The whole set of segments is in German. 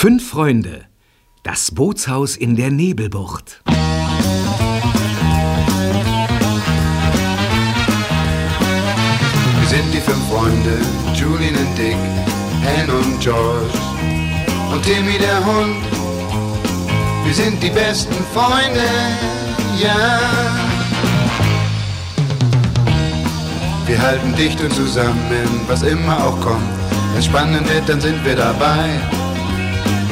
Fünf Freunde. Das Bootshaus in der Nebelbucht. Wir sind die fünf Freunde, Julian und Dick, Anne und George und Timmy der Hund. Wir sind die besten Freunde, ja. Wir halten dicht und zusammen, was immer auch kommt. Wenn spannend wird, dann sind wir dabei.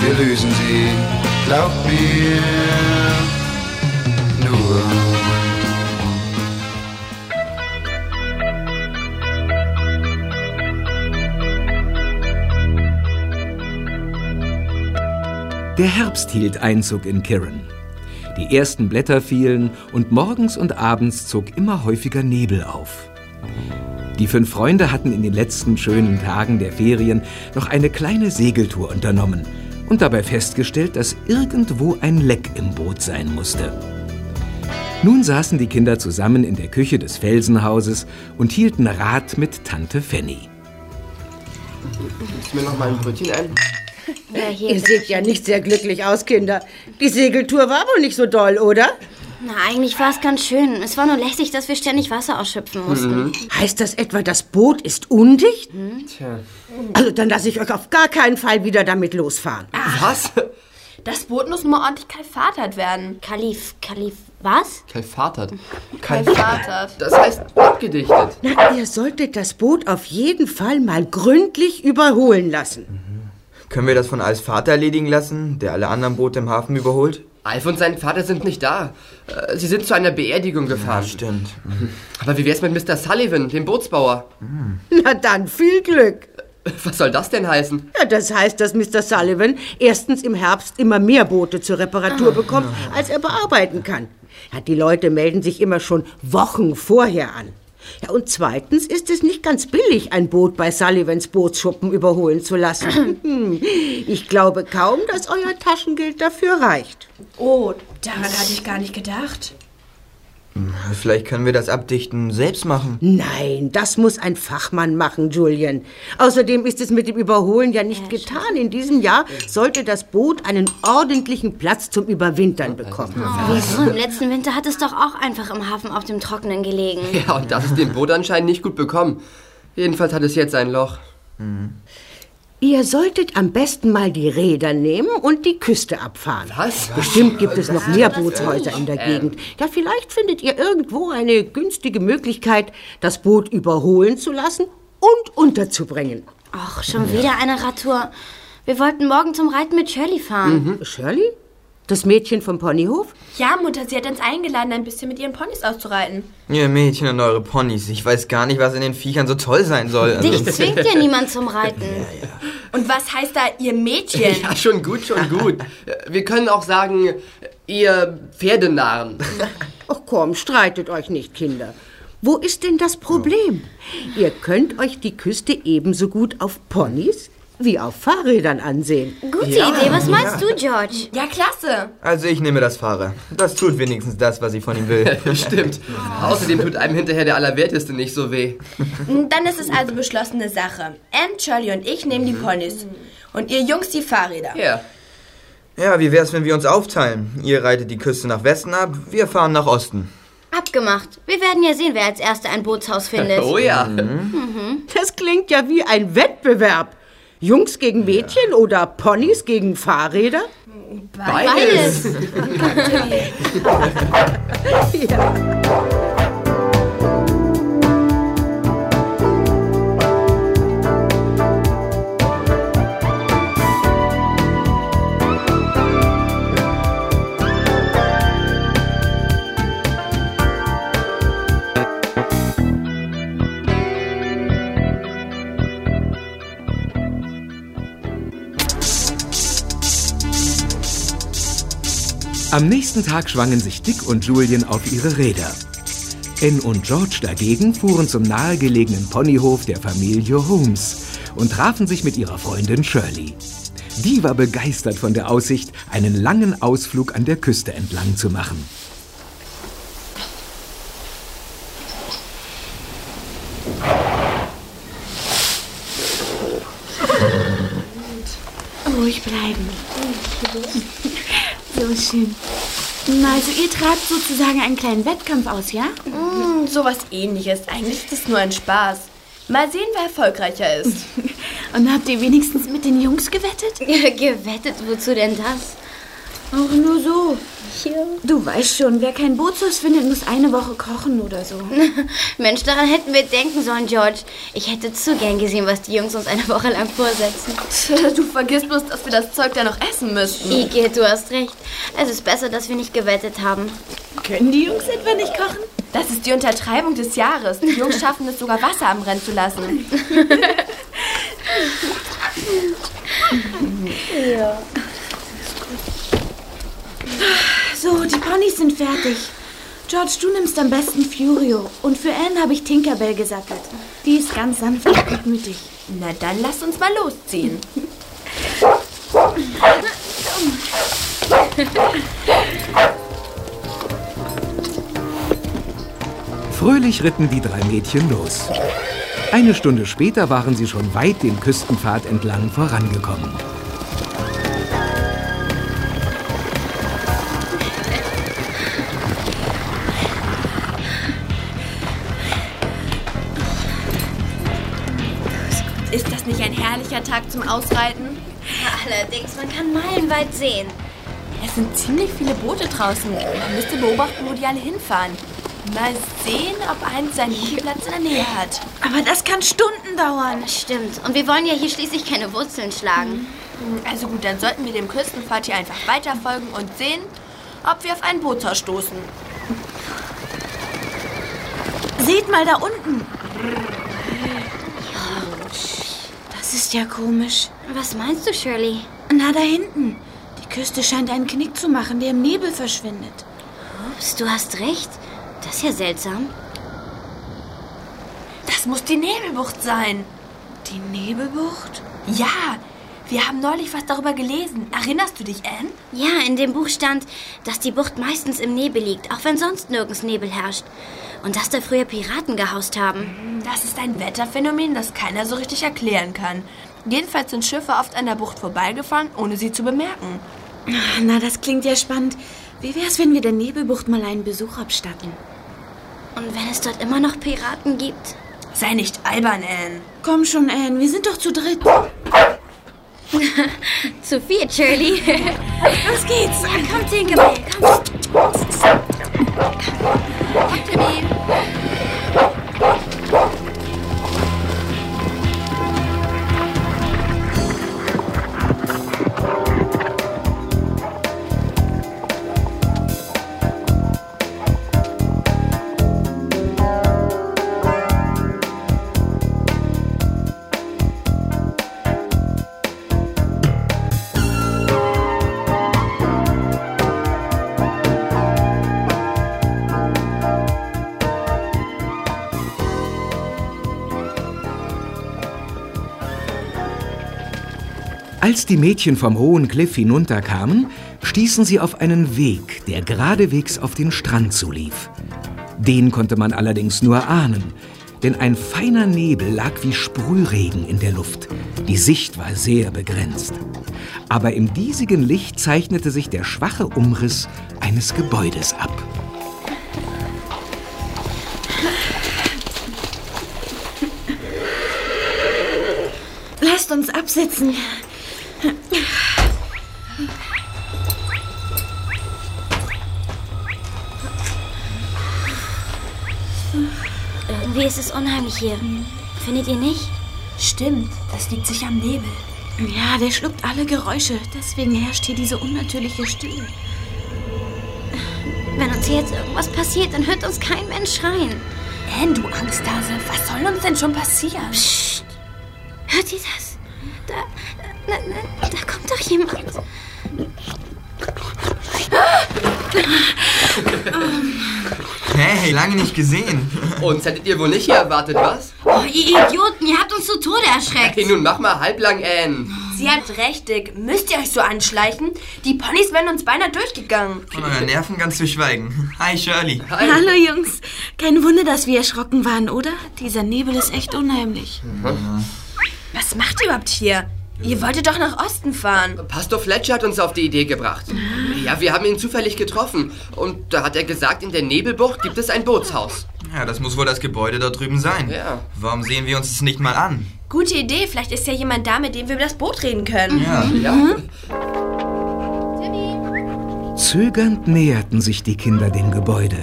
wir lösen sie, glaub mir. Der Herbst hielt Einzug in Kirin. Die ersten Blätter fielen und morgens und abends zog immer häufiger Nebel auf. Die fünf Freunde hatten in den letzten schönen Tagen der Ferien noch eine kleine Segeltour unternommen und dabei festgestellt, dass irgendwo ein Leck im Boot sein musste. Nun saßen die Kinder zusammen in der Küche des Felsenhauses und hielten Rat mit Tante Fanny. Ist mir noch mal ein Brötchen ein? Ja, Ihr seht ja nicht sehr glücklich aus, Kinder. Die Segeltour war wohl nicht so doll, oder? Na, eigentlich war es ganz schön. Es war nur lästig, dass wir ständig Wasser ausschöpfen mussten. Heißt das etwa, das Boot ist undicht? Tja. Also dann lasse ich euch auf gar keinen Fall wieder damit losfahren. Was? Das Boot muss mal ordentlich kalfatert werden. Kalif, Kalif, was? Kalfatert. Kalfatert. Das heißt abgedichtet. Na, ihr solltet das Boot auf jeden Fall mal gründlich überholen lassen. Können wir das von Als Vater erledigen lassen, der alle anderen Boote im Hafen überholt? Alf und sein Vater sind nicht da. Äh, Sie sind zu einer Beerdigung gefahren. Stimmt. Aber wie wär's mit Mr. Sullivan, dem Bootsbauer? Na dann, viel Glück. Was soll das denn heißen? Ja, das heißt, dass Mr. Sullivan erstens im Herbst immer mehr Boote zur Reparatur bekommt, als er bearbeiten kann. Ja, die Leute melden sich immer schon Wochen vorher an. Ja, und zweitens ist es nicht ganz billig, ein Boot bei Sullivans Bootsschuppen überholen zu lassen. Ich glaube kaum, dass euer Taschengeld dafür reicht. Oh, daran hatte ich gar nicht gedacht. Vielleicht können wir das Abdichten selbst machen. Nein, das muss ein Fachmann machen, Julian. Außerdem ist es mit dem Überholen ja nicht getan. In diesem Jahr sollte das Boot einen ordentlichen Platz zum Überwintern bekommen. Wieso? Im letzten Winter hat es doch auch einfach im Hafen auf dem Trockenen gelegen. Ja, und das ist dem Boot anscheinend nicht gut bekommen. Jedenfalls hat es jetzt ein Loch. Ihr solltet am besten mal die Räder nehmen und die Küste abfahren. Was? Bestimmt gibt es noch mehr Bootshäuser in der Gegend. Ja, vielleicht findet ihr irgendwo eine günstige Möglichkeit, das Boot überholen zu lassen und unterzubringen. Ach, schon wieder eine Radtour. Wir wollten morgen zum Reiten mit Shirley fahren. Shirley? Das Mädchen vom Ponyhof? Ja, Mutter, sie hat uns eingeladen, ein bisschen mit ihren Ponys auszureiten. Ihr Mädchen und eure Ponys. Ich weiß gar nicht, was in den Viechern so toll sein soll. Also, Dich zwingt ja niemand zum Reiten. Und was heißt da ihr Mädchen? Ja, schon gut, schon gut. Wir können auch sagen, ihr Pferdenarren. Ach komm, streitet euch nicht, Kinder. Wo ist denn das Problem? Ihr könnt euch die Küste ebenso gut auf Ponys wie auf Fahrrädern ansehen. Gute Idee. Was meinst du, George? Ja, klasse. also ich nehme das Fahrer. Das tut wenigstens das, was ich von ihm will. Stimmt. Außerdem tut einem hinterher der Allerwerteste nicht so weh. Dann ist es also beschlossene Sache. Anne, Charlie und ich nehmen die Ponys. Und ihr Jungs die Fahrräder. Ja. Ja, wie wär's, wenn wir uns aufteilen? Ihr reitet die Küste nach Westen ab, wir fahren nach Osten. Abgemacht. Wir werden ja sehen, wer als Erster ein Bootshaus findet. Oh ja. Das klingt ja wie ein Wettbewerb. Jungs gegen Mädchen oder Ponys gegen Fahrräder? Beides. Am nächsten Tag schwangen sich Dick und Julian auf ihre Räder. Anne und George dagegen fuhren zum nahegelegenen Ponyhof der Familie Holmes und trafen sich mit ihrer Freundin Shirley. Die war begeistert von der Aussicht, einen langen Ausflug an der Küste entlang zu machen. Ruhig bleiben. So schön. Na, Also ihr tragt sozusagen einen kleinen Wettkampf aus, ja? Hm, sowas ähnliches. Eigentlich ist es nur ein Spaß. Mal sehen, wer erfolgreicher ist. Und habt ihr wenigstens mit den Jungs gewettet? Gewettet, wozu denn das? Auch nur so. Du weißt schon, wer kein Bootshaus findet, muss eine Woche kochen oder so. Mensch, daran hätten wir denken sollen, George. Ich hätte zu gern gesehen, was die Jungs uns eine Woche lang vorsetzen. Du vergisst bloß, dass wir das Zeug da noch essen müssten. Ike, du hast recht. Es ist besser, dass wir nicht gewettet haben. Können die Jungs etwa nicht kochen? Das ist die Untertreibung des Jahres. Die Jungs schaffen es sogar, Wasser am Rennen zu lassen. So, die Ponys sind fertig. George, du nimmst am besten Furio. Und für Anne habe ich Tinkerbell gesattelt. Die ist ganz sanft und gutmütig. Na dann lass uns mal losziehen. Fröhlich ritten die drei Mädchen los. Eine Stunde später waren sie schon weit den Küstenpfad entlang vorangekommen. Zum Ausreiten? Allerdings, man kann meilenweit sehen. Es sind ziemlich viele Boote draußen. Man müsste beobachten, wo die alle hinfahren. Mal sehen, ob eins seinen Liegeplatz in der Nähe hat. Aber das kann Stunden dauern. Stimmt. Und wir wollen ja hier schließlich keine Wurzeln schlagen. Also gut, dann sollten wir dem Küstenpfad hier einfach weiterfolgen und sehen, ob wir auf ein Bootshaus stoßen. Seht mal da unten. Das ist ja komisch. Was meinst du, Shirley? Na, da hinten. Die Küste scheint einen Knick zu machen, der im Nebel verschwindet. Ups, du hast recht. Das ist ja seltsam. Das muss die Nebelbucht sein. Die Nebelbucht? Ja, wir haben neulich was darüber gelesen. Erinnerst du dich, Anne? Ja, in dem Buch stand, dass die Bucht meistens im Nebel liegt, auch wenn sonst nirgends Nebel herrscht. Und dass da früher Piraten gehaust haben. Das ist ein Wetterphänomen, das keiner so richtig erklären kann. Jedenfalls sind Schiffe oft an der Bucht vorbeigefahren, ohne sie zu bemerken. Na, das klingt ja spannend. Wie wär's, wenn wir der Nebelbucht mal einen Besuch abstatten? Und wenn es dort immer noch Piraten gibt? Sei nicht albern, Anne. Komm schon, Anne, wir sind doch zu dritt. Viel, Shirley. Los geht's. komm, Tinkerbell. Komm, Als die Mädchen vom hohen Kliff hinunterkamen, stießen sie auf einen Weg, der geradewegs auf den Strand zulief. Den konnte man allerdings nur ahnen, denn ein feiner Nebel lag wie Sprühregen in der Luft. Die Sicht war sehr begrenzt. Aber im diesigen Licht zeichnete sich der schwache Umriss eines Gebäudes ab. Lasst uns absitzen. Irgendwie ist es unheimlich hier. Findet ihr nicht? Stimmt, das liegt sich am Nebel. Ja, der schluckt alle Geräusche. Deswegen herrscht hier diese unnatürliche Stille. Wenn uns hier jetzt irgendwas passiert, dann hört uns kein Mensch schreien. Anne, du Angsthase, was soll uns denn schon passieren? Psst. Hört ihr das? Da, da, da, da kommt doch jemand. Hey, lange nicht gesehen. Uns hättet ihr wohl nicht hier erwartet, was? Oh, ihr Idioten, ihr habt uns zu Tode erschreckt. Hey, nun mach mal halblang, Anne. Sie hat recht, Dick. Müsst ihr euch so anschleichen? Die Ponys wären uns beinahe durchgegangen. Von euren Nerven ganz zu schweigen. Hi, Shirley. Hallo Jungs. Kein Wunder, dass wir erschrocken waren, oder? Dieser Nebel ist echt unheimlich. Was macht ihr überhaupt hier? Ihr wolltet doch nach Osten fahren. Pastor Fletcher hat uns auf die Idee gebracht. Ja, wir haben ihn zufällig getroffen. Und da hat er gesagt, in der Nebelbucht gibt es ein Bootshaus. Ja, das muss wohl das Gebäude da drüben sein. Ja. Warum sehen wir uns das nicht mal an? Gute Idee. Vielleicht ist ja jemand da, mit dem wir über das Boot reden können. Ja. Ja? Zögernd näherten sich die Kinder dem Gebäude.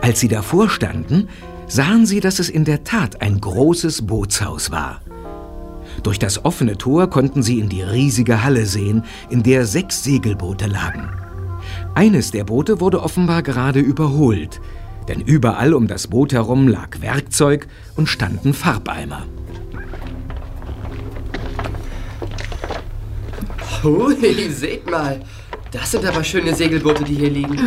Als sie davor standen, sahen sie, dass es in der Tat ein großes Bootshaus war. Durch das offene Tor konnten sie in die riesige Halle sehen, in der sechs Segelboote lagen. Eines der Boote wurde offenbar gerade überholt, denn überall um das Boot herum lag Werkzeug und standen Farbeimer. Hui, seht mal. Das sind aber schöne Segelboote, die hier liegen.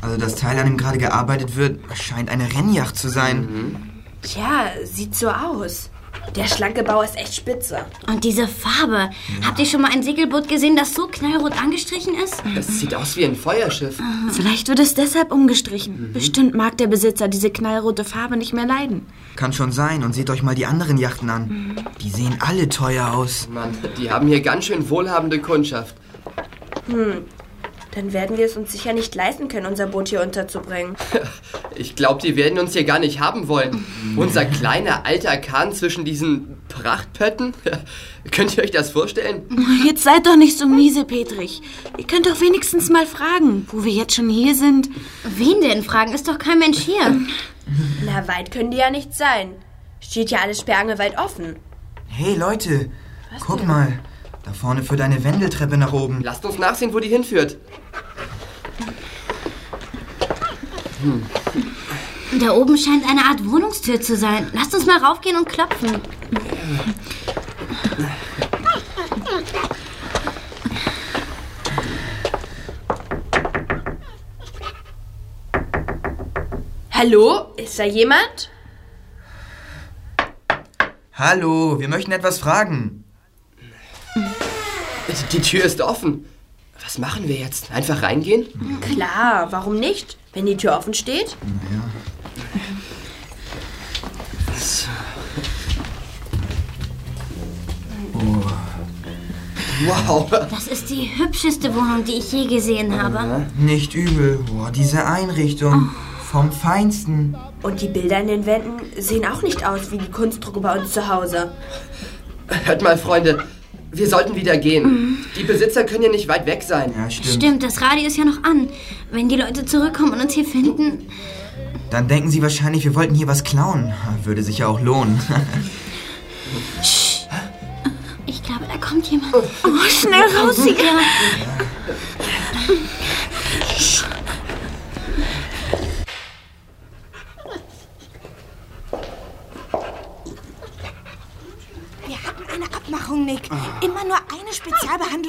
Also das Teil, an dem gerade gearbeitet wird, scheint eine Rennjacht zu sein. Tja, sieht so aus. Der schlanke Bau ist echt spitze. Und diese Farbe. Habt ihr schon mal ein Segelboot gesehen, das so knallrot angestrichen ist? Das sieht aus wie ein Feuerschiff. Vielleicht wird es deshalb umgestrichen. Bestimmt mag der Besitzer diese knallrote Farbe nicht mehr leiden. Kann schon sein. Und seht euch mal die anderen Yachten an. Die sehen alle teuer aus. Mann, die haben hier ganz schön wohlhabende Kundschaft. Dann werden wir es uns sicher nicht leisten können, unser Boot hier unterzubringen. Ich glaube, die werden uns hier gar nicht haben wollen. Unser kleiner alter Kahn zwischen diesen Prachtpötten. Könnt ihr euch das vorstellen? Jetzt seid doch nicht so miese, Petrich. Ihr könnt doch wenigstens mal fragen, wo wir jetzt schon hier sind. Wen denn fragen? Ist doch kein Mensch hier. Na, weit können die ja nicht sein. Steht ja alles sperrangelweit offen. Hey Leute, guck mal. Da vorne führt eine Wendeltreppe nach oben. Lasst uns nachsehen, wo die hinführt. Da oben scheint eine Art Wohnungstür zu sein. Lasst uns mal raufgehen und klopfen. Hallo? Ist da jemand? Hallo, wir möchten etwas fragen. Die Tür ist offen. Was machen wir jetzt? Einfach reingehen? Klar, warum nicht? Wenn die Tür offen steht? Wow. Das ist die hübscheste Wohnung, die ich je gesehen habe. Nicht übel. Boah, diese Einrichtung. Vom Feinsten. Und die Bilder in den Wänden sehen auch nicht aus wie die Kunstdrucke bei uns zu Hause. Hört mal, Freunde. Wir sollten wieder gehen. Die Besitzer können ja nicht weit weg sein. Ja, stimmt. Stimmt, das Radio ist ja noch an. Wenn die Leute zurückkommen und uns hier finden. Dann denken sie wahrscheinlich, wir wollten hier was klauen. Würde sich ja auch lohnen. Ich glaube, da kommt jemand. Oh, schnell raus hier. Wir hatten eine Abmachung, Nick. Immer nur eine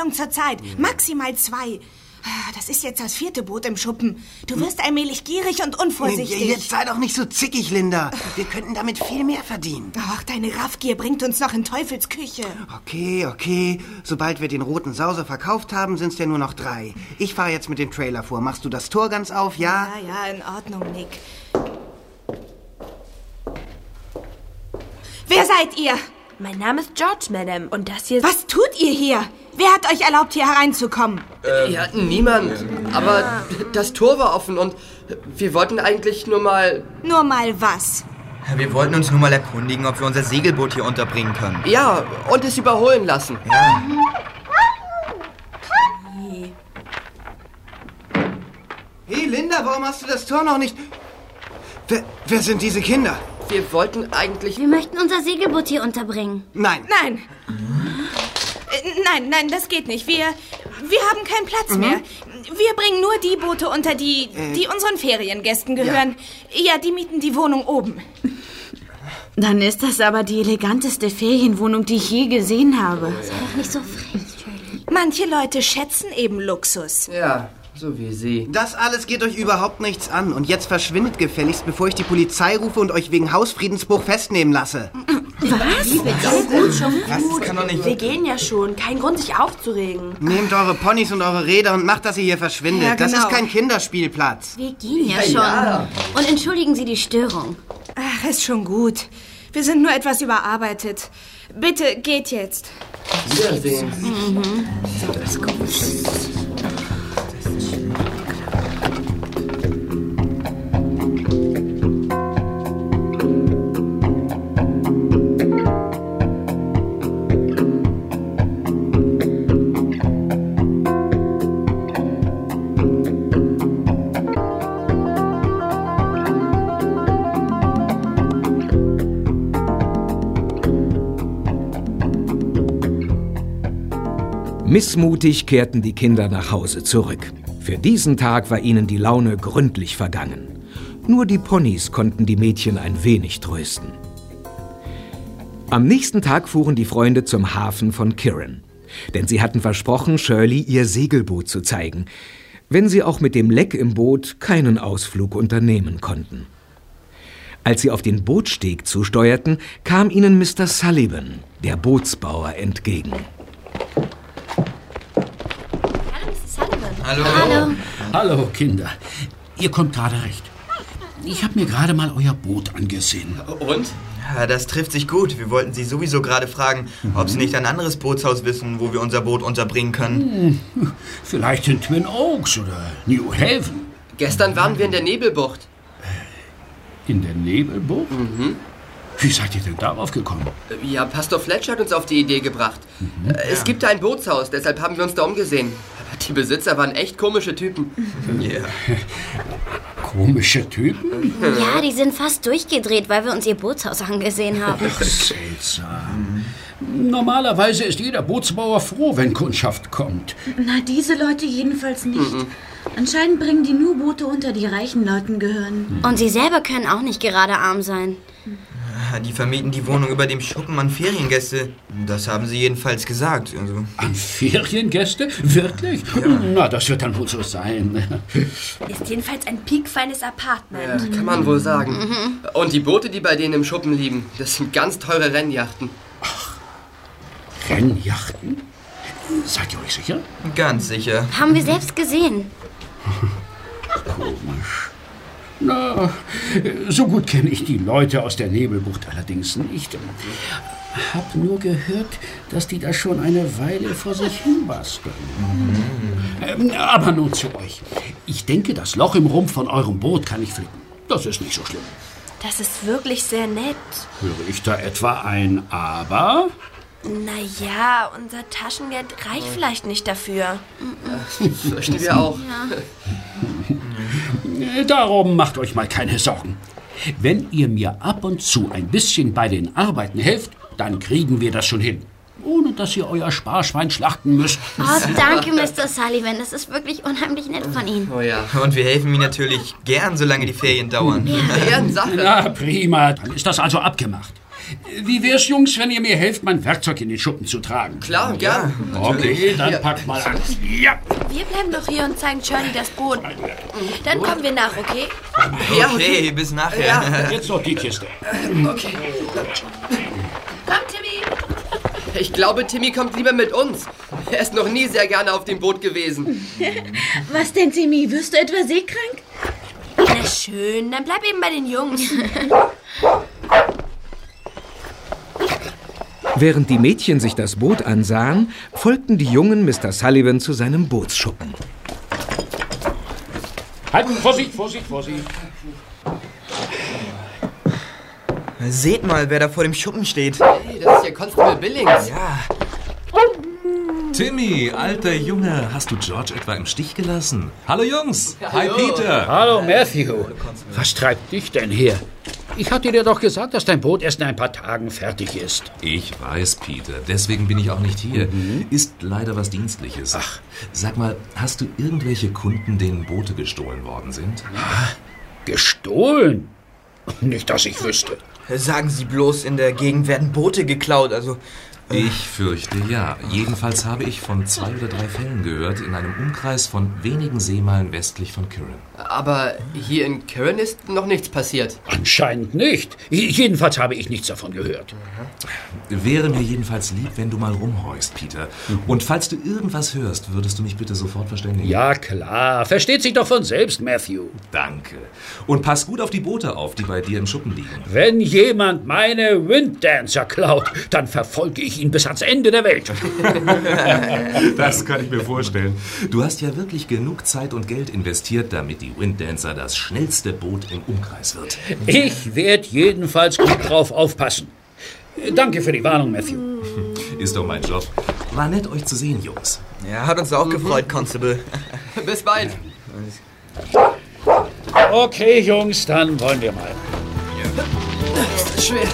Zur Zeit. Maximal zwei. Ah, Das ist jetzt das vierte Boot im Schuppen. Du wirst allmählich gierig und unvorsichtig. Jetzt sei doch nicht so zickig, Linda. Wir könnten damit viel mehr verdienen. Ach, deine Raffgier bringt uns noch in Teufels Küche. Okay, okay. Sobald wir den roten Sauser verkauft haben, sind es ja nur noch drei. Ich fahre jetzt mit dem Trailer vor. Machst du das Tor ganz auf, ja? Ja, ja, in Ordnung, Nick. Wer seid ihr? Mein Name ist George, Madame. Und das hier ist... Was tut ihr hier? Wer hat euch erlaubt, hier hereinzukommen? Ja, niemand. Aber das Tor war offen und wir wollten eigentlich nur mal. Nur mal was. Wir wollten uns nur mal erkundigen, ob wir unser Segelboot hier unterbringen können. Ja, und es überholen lassen. Ja. Hey, Linda, warum hast du das Tor noch nicht... Wer, wer sind diese Kinder? Wir wollten eigentlich. Wir möchten unser Segelboot hier unterbringen. Nein. Nein. Äh, Nein, nein, das geht nicht. Wir, wir haben keinen Platz mehr. Wir bringen nur die Boote unter, die, die unseren Feriengästen gehören. Ja. die mieten die Wohnung oben. Dann ist das aber die eleganteste Ferienwohnung, die ich je gesehen habe. Sei doch nicht so frech, Shirley. Manche Leute schätzen eben Luxus. Ja, So wie Sie. Das alles geht euch überhaupt nichts an. Und jetzt verschwindet gefälligst, bevor ich die Polizei rufe und euch wegen Hausfriedensbruch festnehmen lasse. Was? Gut, schon Was? gut. Das kann doch nicht- Wir gehen ja schon. Kein Grund, sich aufzuregen. Nehmt eure Ponys und eure Räder und macht, dass ihr hier verschwindet. Ja, Das genau. ist kein Kinderspielplatz. Wir gehen ja, Ja, schon. ja. Und entschuldigen Sie die Störung. Ach, ist schon gut. Wir sind nur etwas überarbeitet. Bitte geht jetzt. Wiedersehen. Missmutig kehrten die Kinder nach Hause zurück. Für diesen Tag war ihnen die Laune gründlich vergangen. Nur die Ponys konnten die Mädchen ein wenig trösten. Am nächsten Tag fuhren die Freunde zum Hafen von Kirin. Denn sie hatten versprochen, Shirley ihr Segelboot zu zeigen, wenn sie auch mit dem Leck im Boot keinen Ausflug unternehmen konnten. Als sie auf den Bootsteg zusteuerten, kam ihnen Mr. Sullivan, der Bootsbauer, entgegen. Hallo, Mrs. Sullivan. Hallo. Hallo. Hallo, Kinder. Ihr kommt gerade recht. Ich habe mir gerade mal euer Boot angesehen. Und? Ja, das trifft sich gut. Wir wollten Sie sowieso gerade fragen, ob Sie nicht ein anderes Bootshaus wissen, wo wir unser Boot unterbringen können. Vielleicht in Twin Oaks oder New Haven. Gestern waren wir in der Nebelbucht. In der Nebelbucht? Wie seid ihr denn darauf gekommen? Ja, Pastor Fletcher hat uns auf die Idee gebracht. Äh, Es gibt da ein Bootshaus, deshalb haben wir uns da umgesehen. Die Besitzer waren echt komische Typen. Ja. Komische Typen? Ja, die sind fast durchgedreht, weil wir uns ihr Bootshaus angesehen haben. Seltsam. Normalerweise ist jeder Bootsbauer froh, wenn Kundschaft kommt. Na, diese Leute jedenfalls nicht. Anscheinend bringen die nur Boote unter, die reichen Leuten gehören. Und sie selber können auch nicht gerade arm sein. Die vermieten die Wohnung über dem Schuppen an Feriengäste. Das haben sie jedenfalls gesagt. Also, An Feriengäste? Wirklich? Na, das wird dann wohl so sein. Ist jedenfalls ein piekfeines Ja, Apartment. kann man wohl sagen. Und die Boote, die bei denen im Schuppen liegen, das sind ganz teure Rennjachten. Rennjachten? Seid ihr euch sicher? ganz sicher. Haben wir selbst gesehen. Komisch. Na, so gut kenne ich die Leute aus der Nebelbucht allerdings nicht. Hab nur gehört, dass die da schon eine Weile vor sich hin basteln. Ähm, aber nun zu euch. Ich denke, das Loch im Rumpf von eurem Boot kann ich flicken. Das ist nicht so schlimm. Das ist wirklich sehr nett. Höre ich da etwa ein Aber? Naja, unser Taschengeld reicht vielleicht nicht dafür. Fürchten wir auch. Äh, Darum macht euch mal keine Sorgen. Wenn ihr mir ab und zu ein bisschen bei den Arbeiten helft, dann kriegen wir das schon hin. Ohne dass ihr euer Sparschwein schlachten müsst. Oh, danke, Mr. Sullivan. Das ist wirklich unheimlich nett von Ihnen. Oh ja. Und wir helfen Ihnen natürlich gern, solange die Ferien dauern. Ehrensache. Na, prima. Dann ist das also abgemacht. Wie wär's, Jungs, wenn ihr mir helft, mein Werkzeug in den Schuppen zu tragen? Klar, gern. Okay, dann packt mal an. Ja. Wir bleiben doch hier und zeigen Shirley das Boot. Dann kommen wir nach, okay? Ja, Okay, bis nachher. Jetzt noch die Kiste. Okay. Komm, Timmy. Ich glaube, Timmy kommt lieber mit uns. Er ist noch nie sehr gerne auf dem Boot gewesen. Was denn, Timmy? Wirst du etwa seekrank? Na schön, dann bleib eben bei den Jungs. Während die Mädchen sich das Boot ansahen, folgten die Jungen Mr. Sullivan zu seinem Bootsschuppen. Halten, Vorsicht, Vorsicht, Vorsicht. Seht mal, wer da vor dem Schuppen steht. Hey, das ist ja Constable Billings. Ja, Timmy, alter Junge, hast du George etwa im Stich gelassen? Hallo Jungs. Hi Hallo. Peter. Hallo, Matthew. Was treibt dich denn her? Ich hatte dir doch gesagt, dass dein Boot erst in ein paar Tagen fertig ist. Ich weiß, Peter. Deswegen bin ich auch nicht hier. Ist leider was Dienstliches. Ach, sag mal, hast du irgendwelche Kunden, denen Boote gestohlen worden sind? Gestohlen? Nicht, dass ich wüsste. sagen Sie bloß, in der Gegend werden Boote geklaut. Also, Ich fürchte ja. Jedenfalls habe ich von zwei oder drei Fällen gehört, in einem Umkreis von wenigen Seemeilen westlich von Kirin. Aber hier in Kirin ist noch nichts passiert. Anscheinend nicht. Jedenfalls habe ich nichts davon gehört. Wäre mir jedenfalls lieb, wenn du mal rumhorchst, Peter. Und falls du irgendwas hörst, würdest du mich bitte sofort verständigen. Ja, klar. Versteht sich doch von selbst, Matthew. Danke. Und pass gut auf die Boote auf, die bei dir im Schuppen liegen. Wenn jemand meine Winddancer klaut, dann verfolge ich ihn bis ans Ende der Welt. das kann ich mir vorstellen. Du hast ja wirklich genug Zeit und Geld investiert, damit die Winddancer das schnellste Boot im Umkreis wird. Ich werde jedenfalls gut drauf aufpassen. Danke für die Warnung, Matthew. Ist doch mein Job. War nett, euch zu sehen, Jungs. Ja, hat uns auch gefreut, Constable. Bis bald. Okay, Jungs, dann wollen wir mal. Ist das schwer.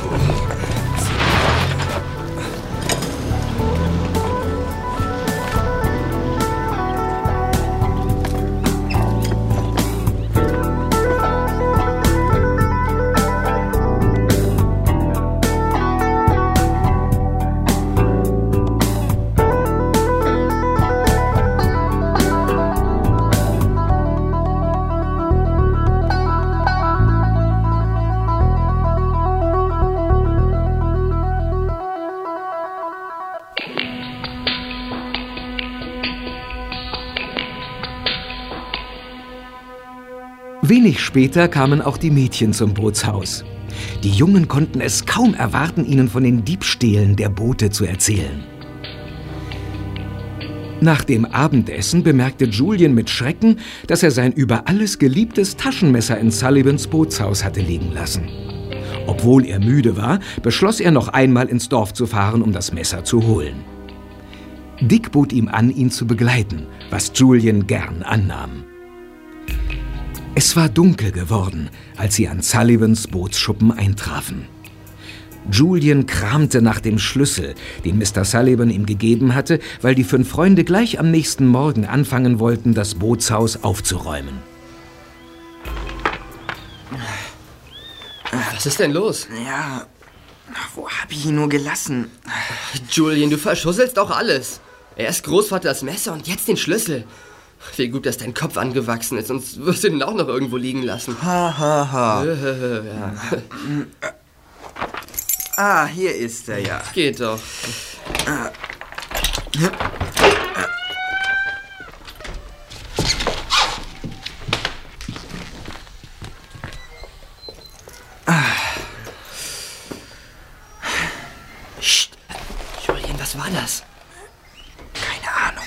Wenig später kamen auch die Mädchen zum Bootshaus. Die Jungen konnten es kaum erwarten, ihnen von den Diebstählen der Boote zu erzählen. Nach dem Abendessen bemerkte Julian mit Schrecken, dass er sein über alles geliebtes Taschenmesser in Sullivans Bootshaus hatte liegen lassen. Obwohl er müde war, beschloss er noch einmal ins Dorf zu fahren, um das Messer zu holen. Dick bot ihm an, ihn zu begleiten, was Julian gern annahm. Es war dunkel geworden, als sie an Sullivans Bootsschuppen eintrafen. Julian kramte nach dem Schlüssel, den Mr. Sullivan ihm gegeben hatte, weil die fünf Freunde gleich am nächsten Morgen anfangen wollten, das Bootshaus aufzuräumen. Was ist denn los? Ja, wo hab ich ihn nur gelassen? Julian, du verschusselst auch alles. Erst Großvater das Messer und jetzt den Schlüssel. Wie gut, dass dein Kopf angewachsen ist, sonst wirst du den auch noch irgendwo liegen lassen. Ha, ha, ha. ja. Ah, hier ist er ja. Geht doch. Psst. Julian, was war das? Keine Ahnung.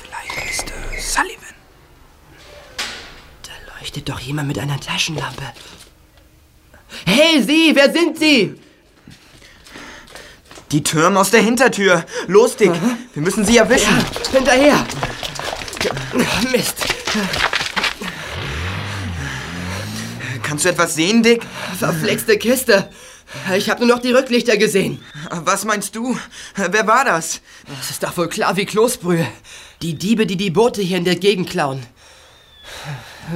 Vielleicht ist äh, Sullivan. Da jemand mit einer Taschenlampe. Hey, Sie, wer sind Sie? Die Türme aus der Hintertür. Los, Dick. Wir müssen sie erwischen. Ja, hinterher. Mist. Kannst du etwas sehen, Dick? Verflexte Kiste. Ich habe nur noch die Rücklichter gesehen. Was meinst du? Wer war das? Das ist doch wohl klar wie Kloßbrühe. Die Diebe, die die Boote hier in der Gegend klauen.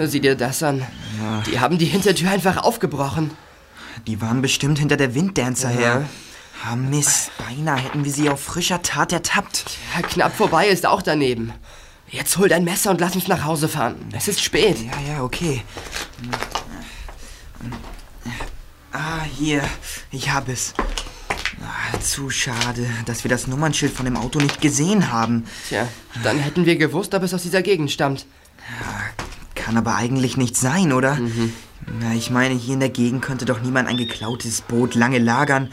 Sieh dir das an. Ja. Die haben die Hintertür einfach aufgebrochen. Die waren bestimmt hinter der Winddancer Ja. her. Ah, Mist. Beinahe hätten wir sie auf frischer Tat ertappt. Ja, knapp vorbei ist auch daneben. Jetzt hol dein Messer und lass uns nach Hause fahren. Es ist spät. Ja, ja, okay. Ah, hier. Ich hab es. Ah, zu schade, dass wir das Nummernschild von dem Auto nicht gesehen haben. Tja, dann hätten wir gewusst, ob es aus dieser Gegend stammt. Kann aber eigentlich nicht sein, oder? Na, ich meine, hier in der Gegend könnte doch niemand ein geklautes Boot lange lagern,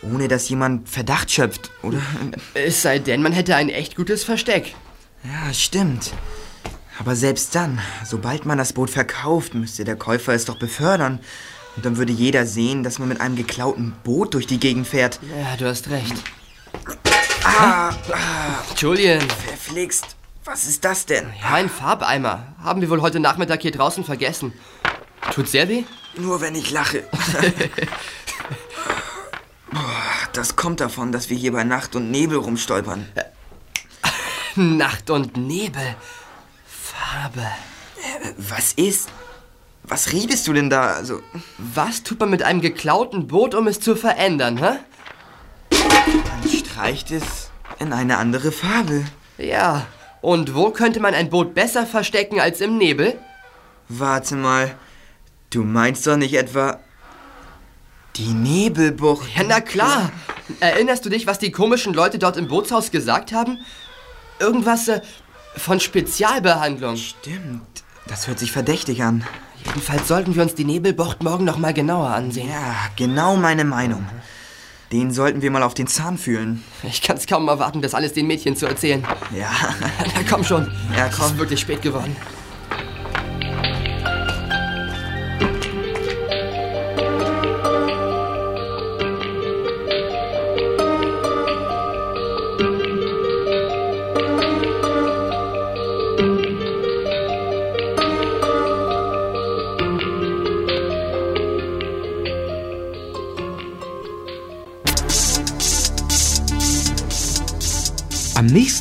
ohne dass jemand Verdacht schöpft, oder? Es sei denn, man hätte ein echt gutes Versteck. Ja, stimmt. Aber selbst dann, sobald man das Boot verkauft, müsste der Käufer es doch befördern. Und dann würde jeder sehen, dass man mit einem geklauten Boot durch die Gegend fährt. Ja, du hast recht. Ah, Julian. verflixt. Was ist das denn? Ja, ein Farbeimer. Haben wir wohl heute Nachmittag hier draußen vergessen. Tut's sehr weh? Nur wenn ich lache. Das kommt davon, dass wir hier bei Nacht und Nebel rumstolpern. Nacht und Nebel. Farbe. Was ist? Was redest du denn da? Also, Was tut man mit einem geklauten Boot, um es zu verändern, hä? man Vielleicht ist in eine andere Farbe. Ja, und wo könnte man ein Boot besser verstecken als im Nebel? Warte mal. Du meinst doch nicht etwa die Nebelbucht? Ja, na klar. Erinnerst du dich, was die komischen Leute dort im Bootshaus gesagt haben? Irgendwas äh, von Spezialbehandlung. Stimmt. Das hört sich verdächtig an. Jedenfalls sollten wir uns die Nebelbucht morgen noch mal genauer ansehen. Ja, genau meine Meinung. Den sollten wir mal auf den Zahn fühlen. Ich kann es kaum erwarten, das alles den Mädchen zu erzählen. Ja. Na komm schon. Ja, Es komm. ist wirklich spät geworden.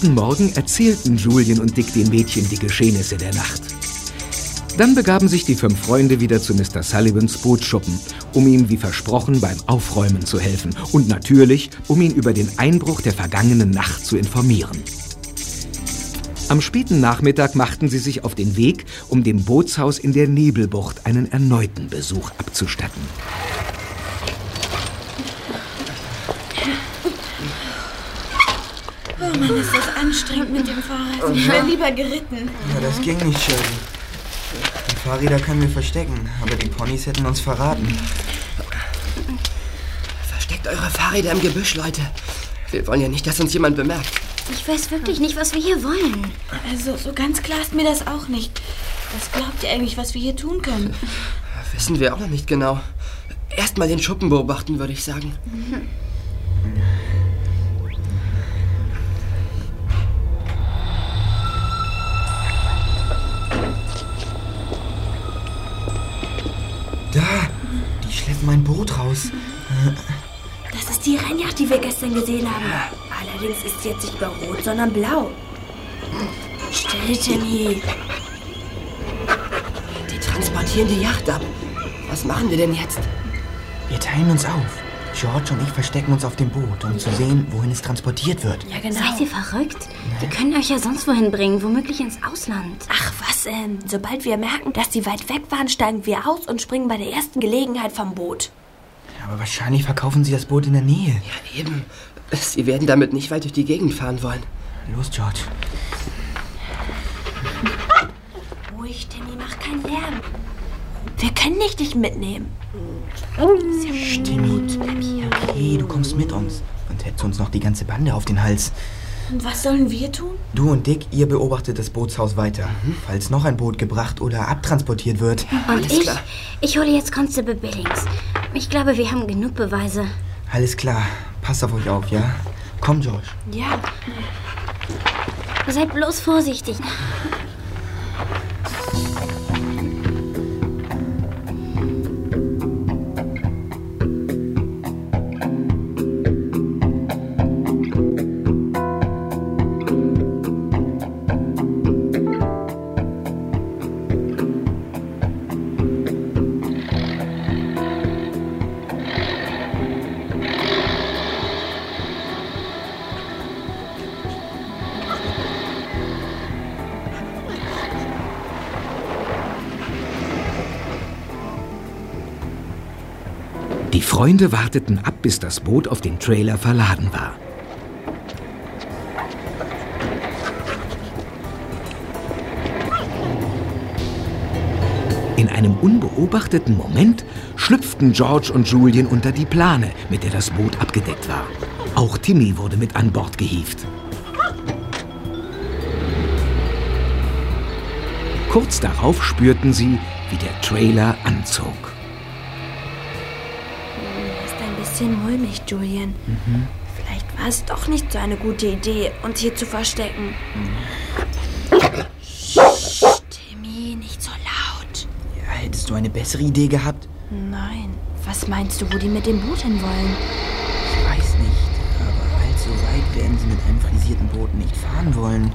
Nächsten Morgen erzählten Julien und Dick den Mädchen die Geschehnisse der Nacht. Dann begaben sich die fünf Freunde wieder zu Mr. Sullivans Bootschuppen, um ihm wie versprochen beim Aufräumen zu helfen und natürlich, um ihn über den Einbruch der vergangenen Nacht zu informieren. Am späten Nachmittag machten sie sich auf den Weg, um dem Bootshaus in der Nebelbucht einen erneuten Besuch abzustatten. Mann, ist das anstrengend mit dem Fahrrad. Ich wäre lieber geritten. Ja, das ging nicht, Shirley. Die Fahrräder können wir verstecken, aber die Ponys hätten uns verraten. Versteckt eure Fahrräder im Gebüsch, Leute. Wir wollen ja nicht, dass uns jemand bemerkt. Ich weiß wirklich nicht, was wir hier wollen. Also, so ganz klar ist mir das auch nicht. Was glaubt ihr eigentlich, was wir hier tun können? Wissen wir auch noch nicht genau. Erstmal den Schuppen beobachten, würde ich sagen. Da! Raus. Das ist die Rennjacht, die wir gestern gesehen haben. Allerdings ist sie jetzt nicht mehr rot, sondern blau. Still, Timmy. Die transportieren die Yacht ab. Was machen wir denn jetzt? Wir teilen uns auf. George und ich verstecken uns auf dem Boot, um zu sehen, wohin es transportiert wird. Ja, genau. Seid ihr verrückt? Die können euch ja sonst wohin bringen, womöglich ins Ausland. Ach was, ähm, sobald wir merken, dass die weit weg waren, steigen wir aus und springen bei der ersten Gelegenheit vom Boot. Aber wahrscheinlich verkaufen sie das Boot in der Nähe. Ja, eben. Sie werden damit nicht weit durch die Gegend fahren wollen. Los, George. Ruhig, Timmy, mach keinen Lärm. Wir können dich nicht mitnehmen. Timmy, okay, du kommst mit uns. Und hättest uns noch die ganze Bande auf den Hals. Und was sollen wir tun? Du und Dick, ihr beobachtet das Bootshaus weiter. Falls noch ein Boot gebracht oder abtransportiert wird. Und ich, ich hole jetzt Constable Billings. Ich glaube, wir haben genug Beweise. Alles klar. Passt auf euch auf, ja? Komm, George. Ja. Seid bloß vorsichtig. Freunde warteten ab, bis das Boot auf den Trailer verladen war. In einem unbeobachteten Moment schlüpften George und Julien unter die Plane, mit der das Boot abgedeckt war. Auch Timmy wurde mit an Bord gehievt. Kurz darauf spürten sie, wie der Trailer anzog. Bisschen mulmig, Julian. Vielleicht war es doch nicht so eine gute Idee, uns hier zu verstecken. Psst, Timmy, nicht so laut. Ja, hättest du eine bessere Idee gehabt? Nein. Was meinst du, wo die mit dem Boot hinwollen? Ich weiß nicht, aber allzu weit werden sie mit einem frisierten Boot nicht fahren wollen.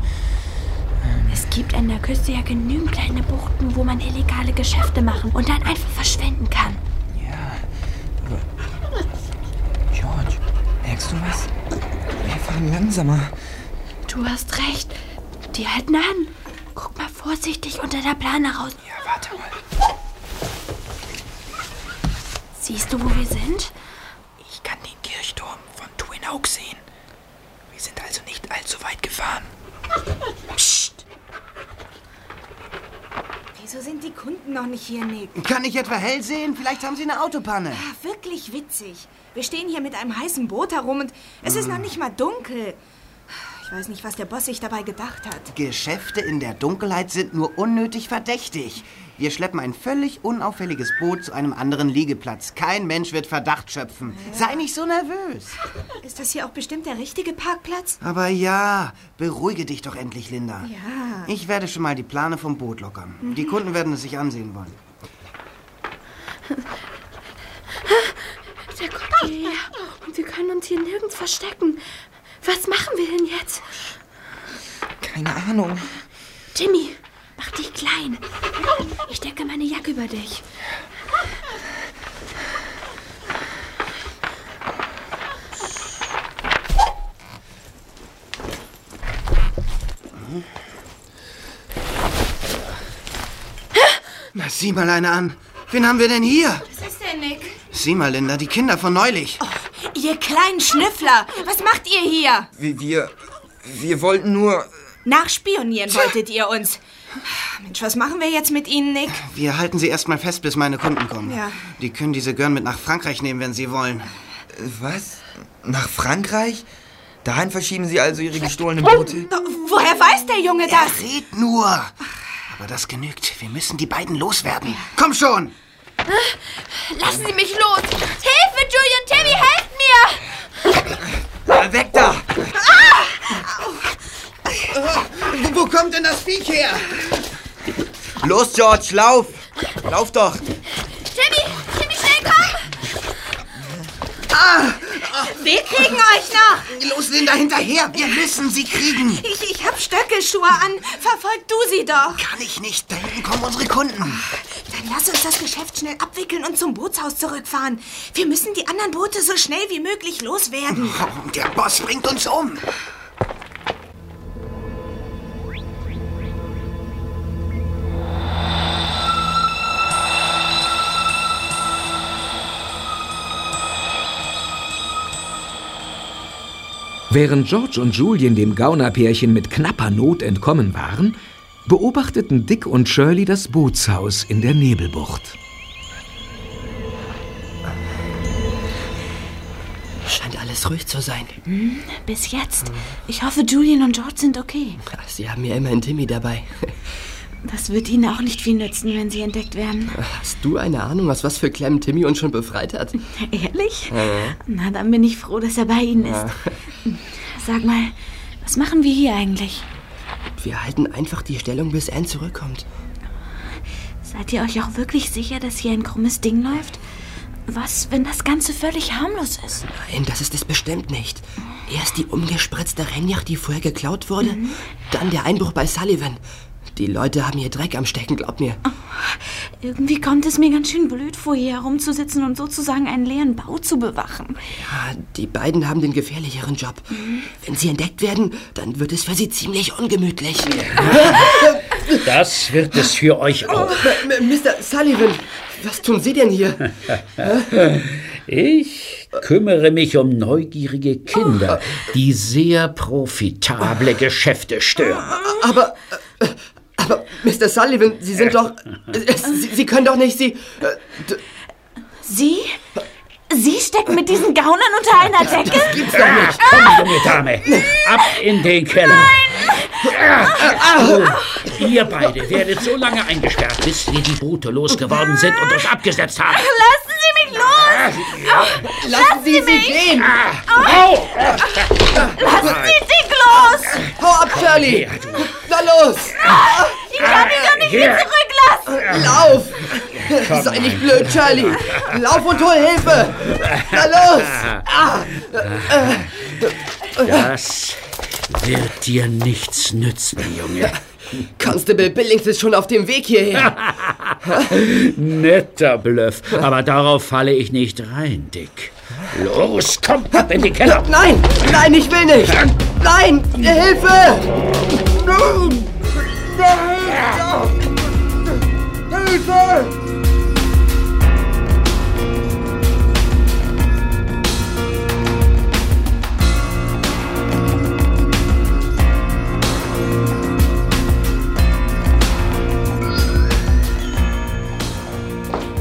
Es gibt an der Küste ja genügend kleine Buchten, wo man illegale Geschäfte machen und dann einfach verschwinden kann. Ja, merkst du was? Wer fahren langsamer. Du hast recht. Die halten an. Guck mal vorsichtig unter der Plane raus. Ja, warte mal. Siehst du, wo wir sind? Ich kann den Kirchturm von Twin Oak sehen. Wir sind also nicht allzu weit gefahren. Psst. Wieso sind die Kunden noch nicht hier, Nick? Kann ich etwa hell sehen? Vielleicht haben sie eine Autopanne. Ah, wirklich witzig. Wir stehen hier mit einem heißen Boot herum und es ist noch nicht mal dunkel. Ich weiß nicht, was der Boss sich dabei gedacht hat. Geschäfte in der Dunkelheit sind nur unnötig verdächtig. Wir schleppen ein völlig unauffälliges Boot zu einem anderen Liegeplatz. Kein Mensch wird Verdacht schöpfen. Sei nicht so nervös. Ist das hier auch bestimmt der richtige Parkplatz? Aber ja, beruhige dich doch endlich, Linda. Ja. Ich werde schon mal die Plane vom Boot lockern. Die Kunden werden es sich ansehen wollen. Der kommt hierher. Und wir können uns hier nirgends verstecken. Was machen wir denn jetzt? Keine Ahnung. Timmy, mach dich klein. Ich decke meine Jacke über dich. Na, sieh mal eine an. Wen haben wir denn hier? Was ist denn, Nick? Sieh mal, Linda, die Kinder von neulich. Ihr kleinen Schnüffler, was macht ihr hier? Wir, wir, wir wollten nur... Nachspionieren wolltet ihr uns. Mensch, was machen wir jetzt mit Ihnen, Nick? Wir halten sie erstmal fest, bis meine Kunden kommen. Ja. Die können diese Görn mit nach Frankreich nehmen, wenn sie wollen. Was? Nach Frankreich? Dahin verschieben sie also ihre gestohlenen Boote? Woher weiß der Junge das? Red nur. Aber das genügt. Wir müssen die beiden loswerden. Komm schon! Lassen Sie mich los! Hilfe, Julian, Timmy, helft mir! Weg da! Wo kommt denn das Viech her? Los, George, lauf! Lauf doch! Timmy, Timmy, schnell komm! Wir kriegen euch noch! Los, Linda, hinterher! Wir müssen sie kriegen! Ich, ich hab Stöckelschuhe an. Verfolg du sie doch. Kann ich nicht. Da hinten kommen unsere Kunden. Lass uns das Geschäft schnell abwickeln und zum Bootshaus zurückfahren. Wir müssen die anderen Boote so schnell wie möglich loswerden. Der Boss bringt uns um. Während George und Julien dem Gaunerpärchen mit knapper Not entkommen waren, beobachteten Dick und Shirley das Bootshaus in der Nebelbucht. Scheint alles ruhig zu sein. Hm, bis jetzt. Ich hoffe, Julian und George sind okay. Sie haben ja immerhin Timmy dabei. Das wird ihnen auch nicht viel nützen, wenn sie entdeckt werden. Hast du eine Ahnung, aus was für Klemmen Timmy uns schon befreit hat? Ehrlich? Na, dann bin ich froh, dass er bei Ihnen ist. Sag mal, was machen wir hier eigentlich? Wir halten einfach die Stellung, bis Anne zurückkommt. Seid ihr euch auch wirklich sicher, dass hier ein krummes Ding läuft? Was, wenn das Ganze völlig harmlos ist? Nein, das ist es bestimmt nicht. Erst die umgespritzte Rennjacht, die vorher geklaut wurde, dann der Einbruch bei Sullivan. Die Leute haben hier Dreck am Stecken, glaub mir. Irgendwie kommt es mir ganz schön blöd vor, hier herumzusitzen und sozusagen einen leeren Bau zu bewachen. Ja, die beiden haben den gefährlicheren Job. Wenn sie entdeckt werden, dann wird es für sie ziemlich ungemütlich. Das wird es für euch auch. Mr. Sullivan, was tun Sie denn hier? Ich kümmere mich um neugierige Kinder, die sehr profitable Geschäfte stören. Aber, äh, aber, Mr. Sullivan, Sie sind doch... Sie, Sie können doch nicht, Sie... äh, Sie? Sie stecken mit diesen Gaunern unter einer Decke? Gibt's doch nicht. Komm, junge Dame, ab in den Keller. So, ihr beide werdet so lange eingesperrt, bis wir die Boote losgeworden sind und uns abgesetzt haben. Lassen Sie mich los! Lassen Sie sie gehen! Au! Lassen Sie sich los! Hau ab, Shirley! Na los! Ich kann dich doch nicht mehr zurücklassen! Lauf! Sei nicht blöd, Charlie! Lauf und hol Hilfe! Na los! Ah, Das wird dir nichts nützen, Junge. Constable Billings ist schon auf dem Weg hierher. Netter Bluff, aber darauf falle ich nicht rein, Dick. Los, komm, ab in die Keller. Nein, nein, ich will nicht. Nein, Hilfe! Hilfe!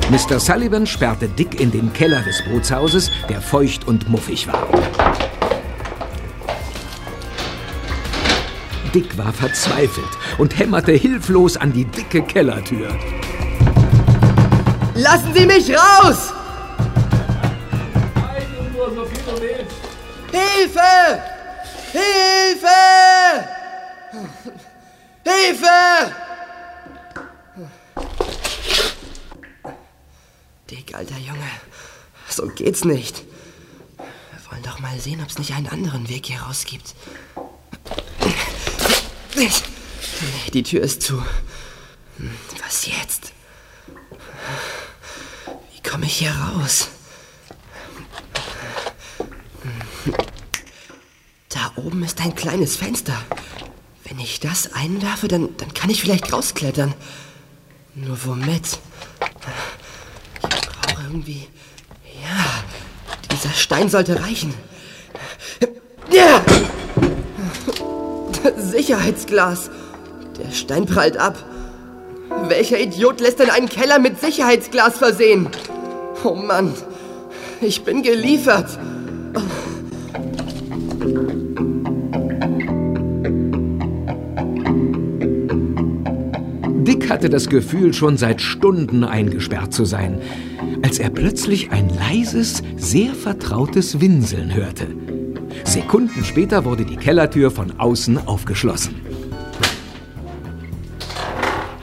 Mr. Sullivan sperrte Dick in den Keller des Bootshauses, der feucht und muffig war. Dick war verzweifelt und hämmerte hilflos an die dicke Kellertür. Lassen Sie mich raus! Hilfe! Hilfe! Hilfe! Dick, alter Junge, so geht's nicht. Wir wollen doch mal sehen, ob es nicht einen anderen Weg hier raus gibt. Nee, die Tür ist zu. Was jetzt? Wie komme ich hier raus? Da oben ist ein kleines Fenster. Wenn ich das einwerfe, dann, dann kann ich vielleicht rausklettern. Nur womit? Irgendwie. Ja, dieser Stein sollte reichen. Ja! Sicherheitsglas. Der Stein prallt ab. Welcher Idiot lässt denn einen Keller mit Sicherheitsglas versehen? Oh Mann, ich bin geliefert. Dick hatte das Gefühl, schon seit Stunden eingesperrt zu sein, als er plötzlich ein leises, sehr vertrautes Winseln hörte. Sekunden später wurde die Kellertür von außen aufgeschlossen.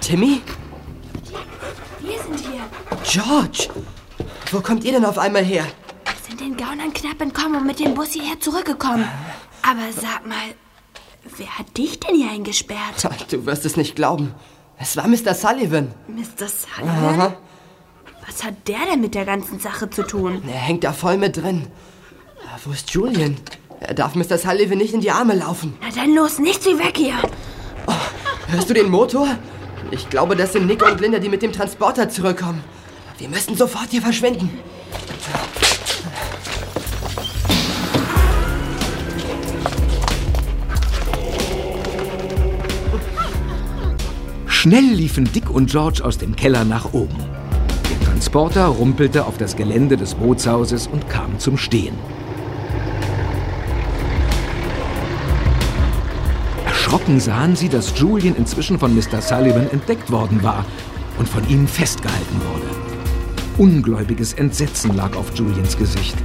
Timmy? Wir sind hier. George! Wo kommt ihr denn auf einmal her? Sind den Gaunern knapp entkommen und mit dem Bus hierher zurückgekommen. Aber sag mal, wer hat dich denn hier eingesperrt? Du wirst es nicht glauben. Es war Mr. Sullivan. Mr. Sullivan? Aha. Was hat der denn mit der ganzen Sache zu tun? Er hängt da voll mit drin. Wo ist Julian? Er darf Mr. Sullivan nicht in die Arme laufen. Na dann los, nicht wie weg hier. Hörst du den Motor? Ich glaube, das sind Nick und Linda, die mit dem Transporter zurückkommen. Wir müssen sofort hier verschwinden. Schnell liefen Dick und George aus dem Keller nach oben. Der Transporter rumpelte auf das Gelände des Bootshauses und kam zum Stehen. Erschrocken sahen sie, dass Julian inzwischen von Mr. Sullivan entdeckt worden war und von ihm festgehalten wurde. Ungläubiges Entsetzen lag auf Julians Gesicht.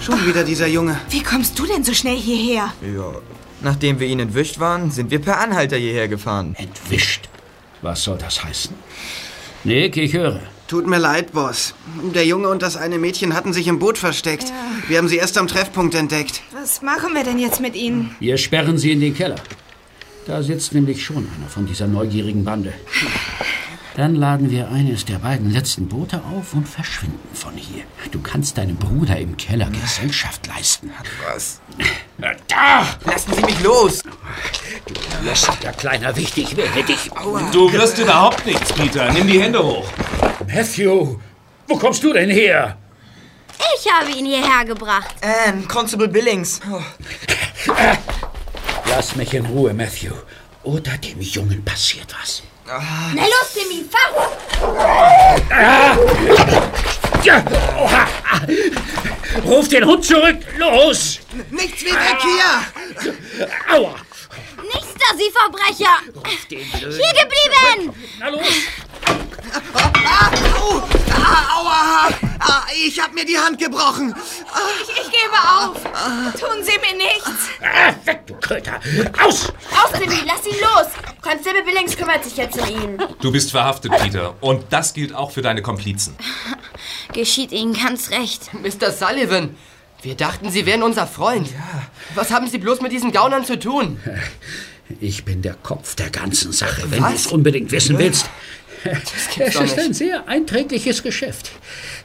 Schon wieder dieser Junge. Wie kommst du denn so schnell hierher? Ja. Nachdem wir ihn entwischt waren, sind wir per Anhalter hierher gefahren. Entwischt? Was soll das heißen? Nick, ich höre. Tut mir leid, Boss. Der Junge und das eine Mädchen hatten sich im Boot versteckt. Wir haben sie erst am Treffpunkt entdeckt. Was machen wir denn jetzt mit ihnen? Wir sperren sie in den Keller. Da sitzt nämlich schon einer von dieser neugierigen Bande. Dann laden wir eines der beiden letzten Boote auf und verschwinden von hier. Du kannst deinem Bruder im Keller Gesellschaft leisten. Was? Da! Lassen Sie mich los! Du lästiger kleiner Wicht, ich werde dich. Du wirst überhaupt nichts, Peter. Nimm die Hände hoch. Matthew, wo kommst du denn her? Ich habe ihn hierher gebracht. Anne, Constable Billings. Oh. Lass mich in Ruhe, Matthew. Oder dem Jungen passiert was. Na los, Timmy, fang! Ja, oha. Ruf den Hund zurück, los! Nichts wie weg hier! Aua! Nichts da, Sie Verbrecher! Hier geblieben! Na los! Ah, au, ah, aua! Ah, ich hab mir die Hand gebrochen. Ich, ich gebe auf. Tun Sie mir nichts. Ah, weg, du Köter! Aus! Aus, Timmy, lass ihn los. Constable Billings kümmert sich jetzt um ihn. Du bist verhaftet, Peter. Und das gilt auch für deine Komplizen. Geschieht Ihnen ganz recht. Mr. Sullivan, wir dachten, Sie wären unser Freund. Was haben Sie bloß mit diesen Gaunern zu tun? Ich bin der Kopf der ganzen Sache, wenn du es unbedingt wissen willst. Es ist ein sehr einträgliches Geschäft.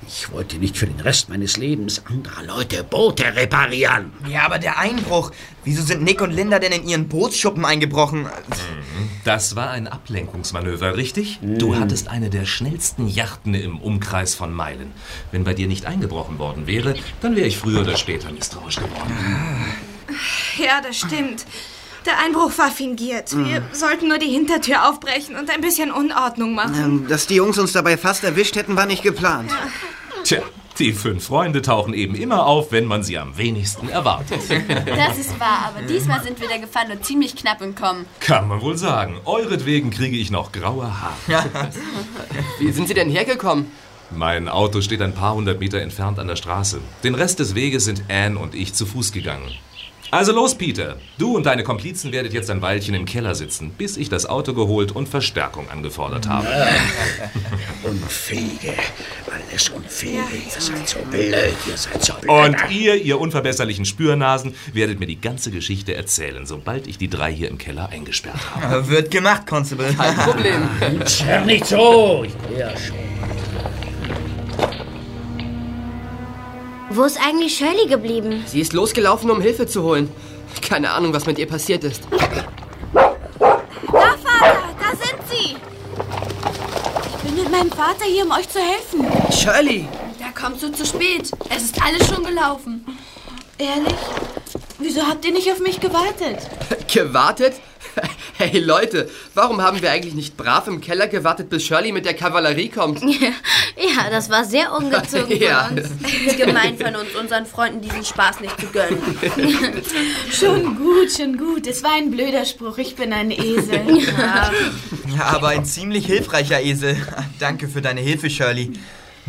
Ich wollte nicht für den Rest meines Lebens anderer Leute Boote reparieren. Ja, aber der Einbruch. Wieso sind Nick und Linda denn in ihren Bootsschuppen eingebrochen? Das war ein Ablenkungsmanöver, richtig? Du hattest eine der schnellsten Yachten im Umkreis von Meilen. Wenn bei dir nicht eingebrochen worden wäre, dann wäre ich früher oder später misstrauisch geworden. Ja, das stimmt. Der Einbruch war fingiert. Wir sollten nur die Hintertür aufbrechen und ein bisschen Unordnung machen. Ähm, Dass die Jungs uns dabei fast erwischt hätten, war nicht geplant. Tja, die fünf Freunde tauchen eben immer auf, wenn man sie am wenigsten erwartet. Das ist wahr, aber diesmal sind wir der Gefahr nur ziemlich knapp entkommen. Kann man wohl sagen. Euretwegen kriege ich noch graue Haare. Wie sind Sie denn hergekommen? Mein Auto steht ein paar hundert Meter entfernt an der Straße. Den Rest des Weges sind Anne und ich zu Fuß gegangen. Also los, Peter. Du und deine Komplizen werdet jetzt ein Weilchen im Keller sitzen, bis ich das Auto geholt und Verstärkung angefordert habe. Unfähige. Alles Unfähige. Ihr seid so blöd. Ihr seid so blöd. Und ihr, ihr unverbesserlichen Spürnasen, werdet mir die ganze Geschichte erzählen, sobald ich die drei hier im Keller eingesperrt habe. Wird gemacht, Constable. Kein Problem. Nicht so. Ich will ja schon. Wo ist eigentlich Shirley geblieben? Sie ist losgelaufen, um Hilfe zu holen. Keine Ahnung, was mit ihr passiert ist. Da, Vater, da sind sie! Ich bin mit meinem Vater hier, um euch zu helfen. Shirley! Da kommst du zu spät. Es ist alles schon gelaufen. Ehrlich? Wieso habt ihr nicht auf mich gewartet? Gewartet? Hey Leute, warum haben wir eigentlich nicht brav im Keller gewartet, bis Shirley mit der Kavallerie kommt? Ja, das war sehr ungezogen Ja. von uns. Gemein von uns, unseren Freunden diesen Spaß nicht zu gönnen. Schon gut, schon gut. Es war ein blöder Spruch. Ich bin ein Esel. Ja, aber ein ziemlich hilfreicher Esel. Danke für deine Hilfe, Shirley.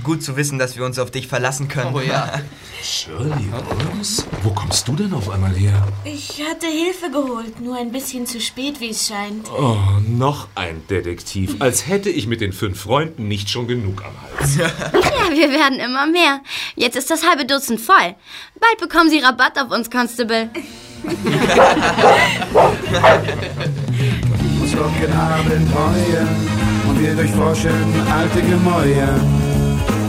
Gut zu wissen, dass wir uns auf dich verlassen können. Oh ja. Shirley, was? Wo kommst du denn auf einmal her? Ich hatte Hilfe geholt, nur ein bisschen zu spät, wie es scheint. Oh, noch ein Detektiv. Als hätte ich mit den fünf Freunden nicht schon genug am Hals. Ja, wir werden immer mehr. Jetzt ist das halbe Dutzend voll. Bald bekommen Sie Rabatt auf uns, Constable. Uns locken Abenteuer und wir durchforschen alte Gemäuer.